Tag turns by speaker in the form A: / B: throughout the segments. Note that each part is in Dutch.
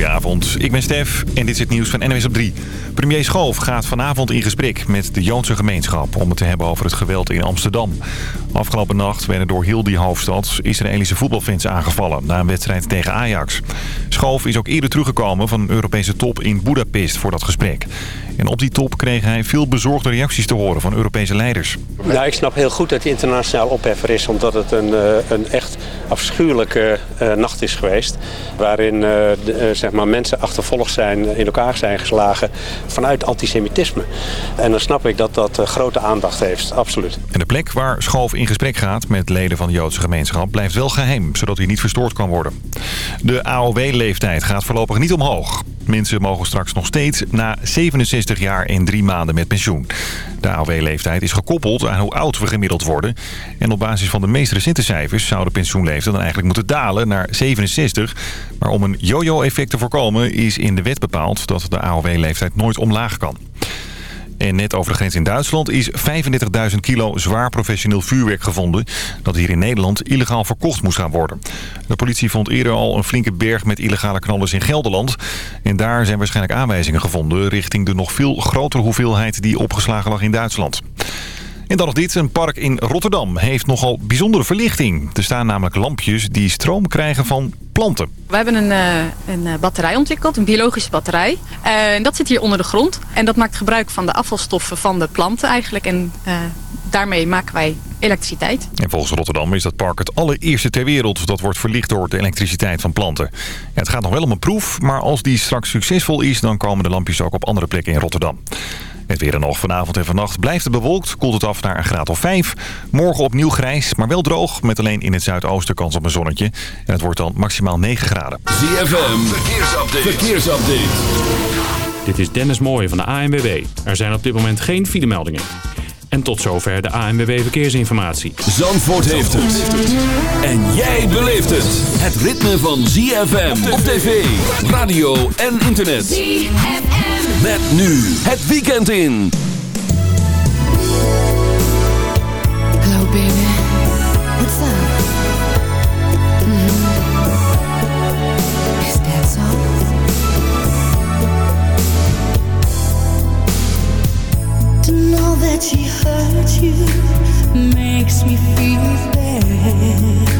A: Goedenavond, ik ben Stef en dit is het nieuws van NWS op 3. Premier Schoof gaat vanavond in gesprek met de Joodse gemeenschap... om het te hebben over het geweld in Amsterdam. Afgelopen nacht werden door heel die hoofdstad Israëlische voetbalfans aangevallen... na een wedstrijd tegen Ajax. Schoof is ook eerder teruggekomen van een Europese top in Budapest voor dat gesprek. En op die top kreeg hij veel bezorgde reacties te horen van Europese leiders.
B: Nou, ik snap heel goed dat hij internationaal opheffer is... omdat het een, eh, een echt afschuwelijke uh, nacht is geweest... waarin uh, maar mensen achtervolgd zijn, in elkaar zijn geslagen... vanuit antisemitisme. En dan snap ik dat dat grote aandacht heeft, absoluut.
A: En de plek waar Schoof in gesprek gaat met leden van de Joodse gemeenschap... blijft wel geheim, zodat hij niet verstoord kan worden. De AOW-leeftijd gaat voorlopig niet omhoog. Mensen mogen straks nog steeds na 67 jaar en drie maanden met pensioen. De AOW-leeftijd is gekoppeld aan hoe oud we gemiddeld worden. En op basis van de meest recente cijfers zou de pensioenleeftijd dan eigenlijk moeten dalen naar 67. Maar om een yo-yo-effect te voorkomen is in de wet bepaald dat de AOW-leeftijd nooit omlaag kan. En net over de grens in Duitsland is 35.000 kilo zwaar professioneel vuurwerk gevonden... dat hier in Nederland illegaal verkocht moest gaan worden. De politie vond eerder al een flinke berg met illegale knallers in Gelderland. En daar zijn waarschijnlijk aanwijzingen gevonden... richting de nog veel grotere hoeveelheid die opgeslagen lag in Duitsland. En dan nog dit. Een park in Rotterdam heeft nogal bijzondere verlichting. Er staan namelijk lampjes die stroom krijgen van planten.
C: We hebben een, uh, een batterij ontwikkeld, een biologische batterij. Uh, en dat zit hier onder de grond. En dat maakt gebruik van de afvalstoffen van de planten eigenlijk. En uh, daarmee maken wij elektriciteit.
A: En volgens Rotterdam is dat park het allereerste ter wereld... dat wordt verlicht door de elektriciteit van planten. Ja, het gaat nog wel om een proef, maar als die straks succesvol is... dan komen de lampjes ook op andere plekken in Rotterdam. Het weer en nog vanavond en vannacht blijft het bewolkt. Koelt het af naar een graad of 5. Morgen opnieuw grijs, maar wel droog. Met alleen in het zuidoosten kans op een zonnetje. En het wordt dan maximaal 9 graden.
D: ZFM, verkeersupdate. verkeersupdate.
E: Dit is Dennis Mooij van de ANWB. Er zijn op dit moment geen filemeldingen. En tot zover de ANWB Verkeersinformatie.
D: Zandvoort heeft het. En jij beleeft het. Het ritme van ZFM op tv, radio en internet. ZFM. Met nu het weekend in.
F: Hello baby. What's up? Mm -hmm. Is that so? To know that she hurt you makes me feel bad.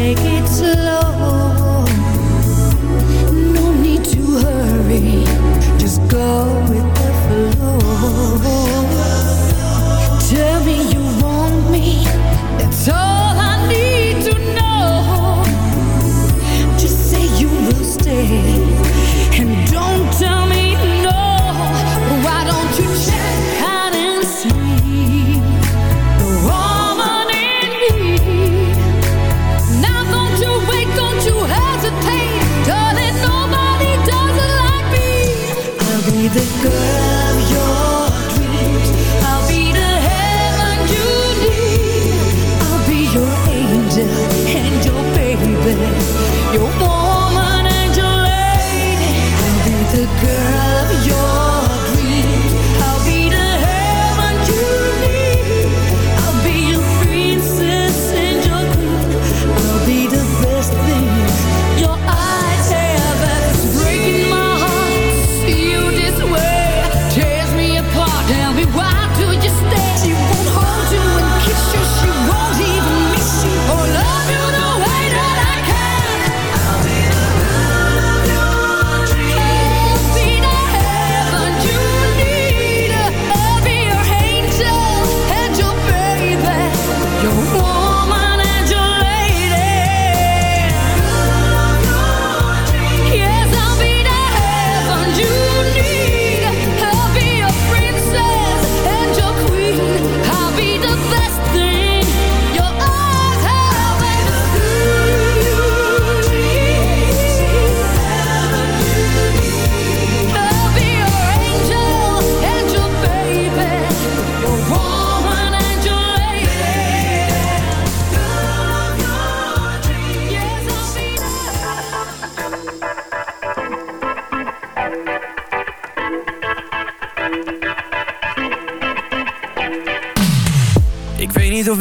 F: take it slow.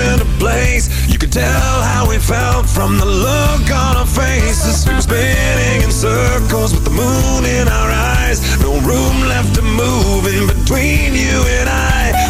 G: in a blaze. You
H: could tell how we felt from the look on our faces. We were spinning in circles with the moon in our eyes. No room left to move in between you and I.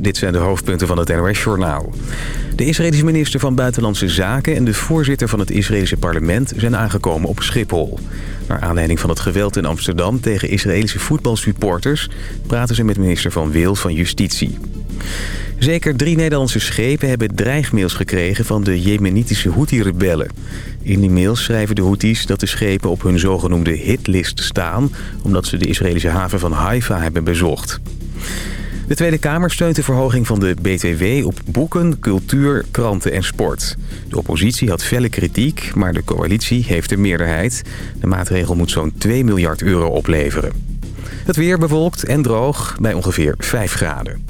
I: Dit zijn de hoofdpunten van het NOS-journaal. De Israëlische minister van Buitenlandse Zaken en de voorzitter van het Israëlische parlement zijn aangekomen op Schiphol. Naar aanleiding van het geweld in Amsterdam tegen Israëlische voetbalsupporters praten ze met minister Van Wil van Justitie. Zeker drie Nederlandse schepen hebben dreigmails gekregen van de jemenitische Houthi-rebellen. In die mails schrijven de Houthis dat de schepen op hun zogenoemde hitlist staan... omdat ze de Israëlische haven van Haifa hebben bezocht. De Tweede Kamer steunt de verhoging van de BTW op boeken, cultuur, kranten en sport. De oppositie had felle kritiek, maar de coalitie heeft de meerderheid. De maatregel moet zo'n 2 miljard euro opleveren. Het weer bewolkt en droog bij ongeveer 5 graden.